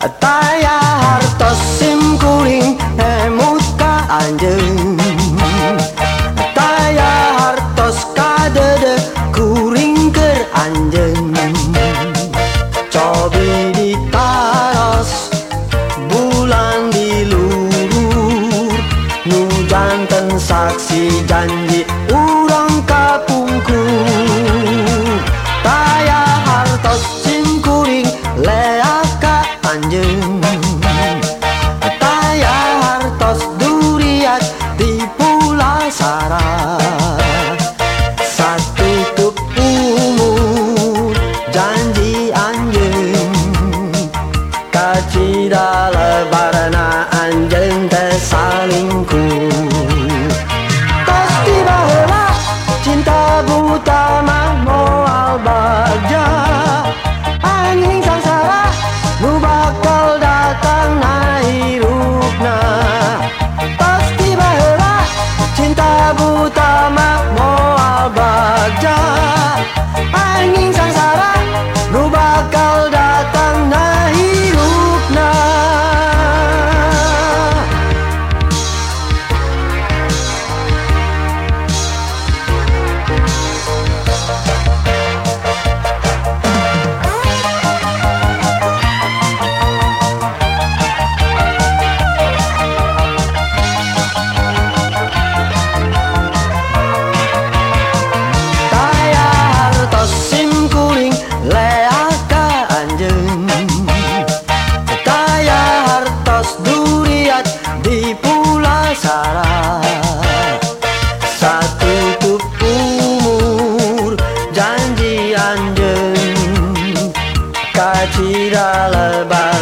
Taya hartos sim kuring emut ka anjeng Taya hartos kadede kuring ker anjeng Cobi di taros bulan di lurur Nu janten saksi janji urang kapungku маленькая Tidak lebaran.